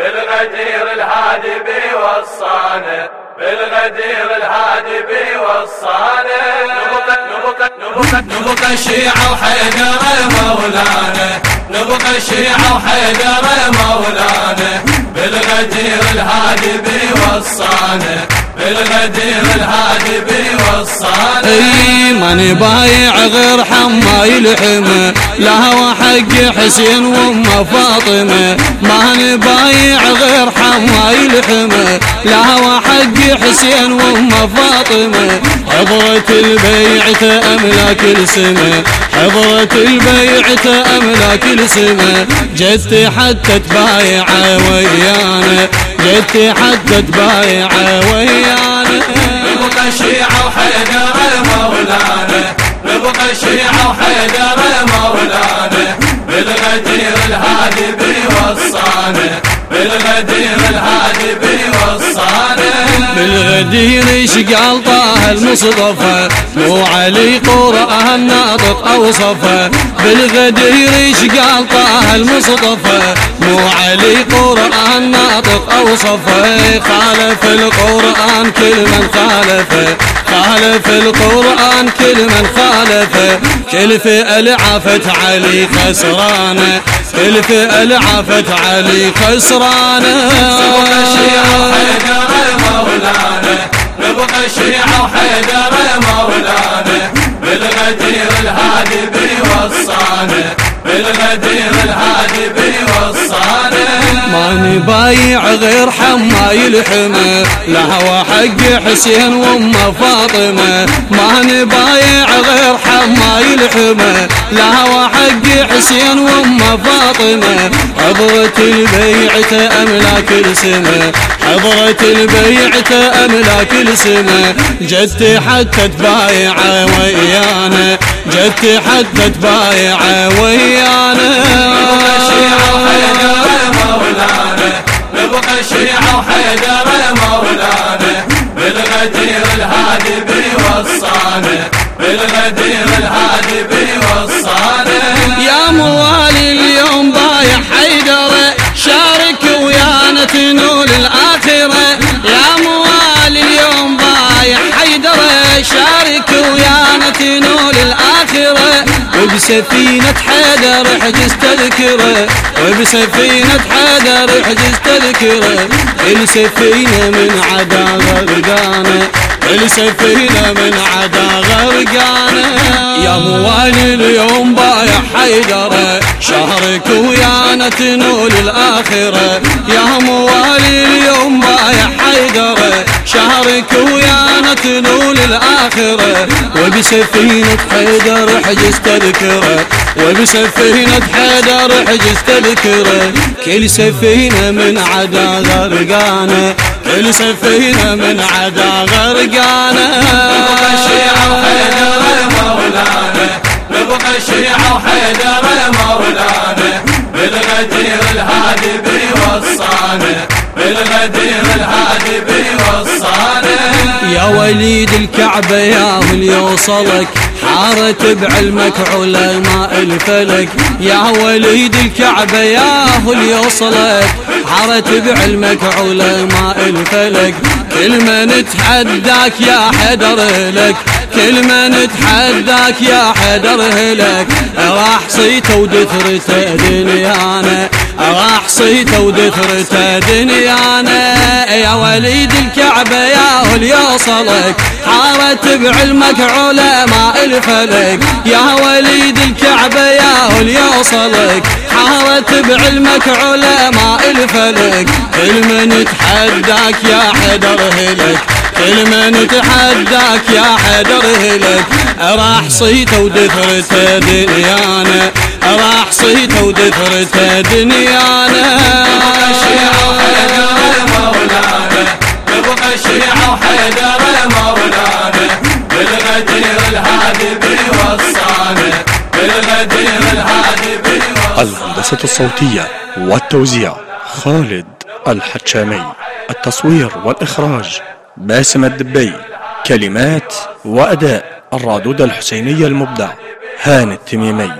بالغدير الهادي بيوصانا بالغدير الهادي بيوصانا نبقى نبقى الشيعة وحيدر مولانا. نبقى الشيعة وحيدر مولانا. بالغدير الهادي بيوصانا بالغدير الهادي بيوصانا إي ماني بايع غير حماي الحمى لهوى حق حسين وام فاطمة. ماني بايع غير حماي الحمى لهوى حق حسين وام فاطمة. حضرة البيعة املاك السماء حضرة البيعة املاك السماء جدتي حتى تبايع ويانا. جدتي حتى تبايع ويانا. نبقى الشيعة وحيدر مولانا. نبقى الشيعة وحيدر مولانا. بالغدير الهادي بيوصانا بالغدير الهادي بيوصانا بالغدير شقال طه المصطفى؟ مو علي قرآن ناطق أوصفه. بالغدير شقال طه المصطفى؟ مو علي قرآن ناطق أوصفه خالف القرآن كل من خالفه خالف القرآن كل من خالفه كل فئة عافت علي خسرانة. كل فئة عافت علي خسرانة. نبقى الشيعة وحيدر مولانا. بالغدير الهادي بيوصانا. بالغدير الهادي بيوصانا. ماني بايع غير حماي الحمى لهوى حق حسين وام فاطمة. ماني بايع غير حماي الحمى لهوى حق حسين وام فاطمة. حضرة البيعة أملاك السماء حضرة البيعة أملاك السماء جدتي حتى تبايع ويانا. جدتي حتى تبايع ويانا. بيوصانا بالغدير الهادي بيوصانا يا موالي اليوم ضايع حيدر شارك ويانا تنول الآخرة. يا موالي اليوم ضايع حيدر شارك ويانا تنول الآخرة. وبسفينة حيدر حجز تذكرة وبسفينة حيدر حجز تذكرة. السفينة من عدا غرقانة السفينة من عدا غرقانة يا موالي اليوم بايع حيدر شهرك ويانا تنول الآخرة يا موالي اليوم بايع حيدر شهرك ويانا تنول الآخرة وبسفينة حيدر حجز تذكره وبسفينة حيدر حجز تذكره كل سفينة من عدا غرقانة كل سفينة من عدا غرقانة. نبقى الشيعة وحيدر مولانا. نبقى الشيعة وحيدر مولانا. بالغدير الهادي بيوصانا. بالغدير الهادي بيوصانا. يا وليد الكعبة يا من يوصلك. حارت بعلمك علماء الفلك. يا وليد الكعبة يا هل يوصلك. حارت بعلمك علماء الفلك كل من تحداك يا حدر لك. كل من تحداك يا حدر لك راح صيته ودثرته دنيانا راح صيته ودثرته دنيانا يا وليد الكعبة يا هل يوصلك حارت بعلمك علماء الفلك. يا وليد الكعبة يا هل يوصلك حارت بعلمك علماء الفلك. كل من تحداك يا حدر هلك. كل من تحداك يا حدر هلك راح صيته ودثرته دنيانا راح صيته ودثرته دنيانا. نبقى الشيعة وحيدر مولانا نبقى الشيعة وحيدر مولانا بالغدير الهادي بالغدير الهادي الهندسة الصوتية والتوزيع خالد الحتشامي التصوير والإخراج باسم الدبي كلمات وأداء الرادود الحسيني المبدع هاني التميمي.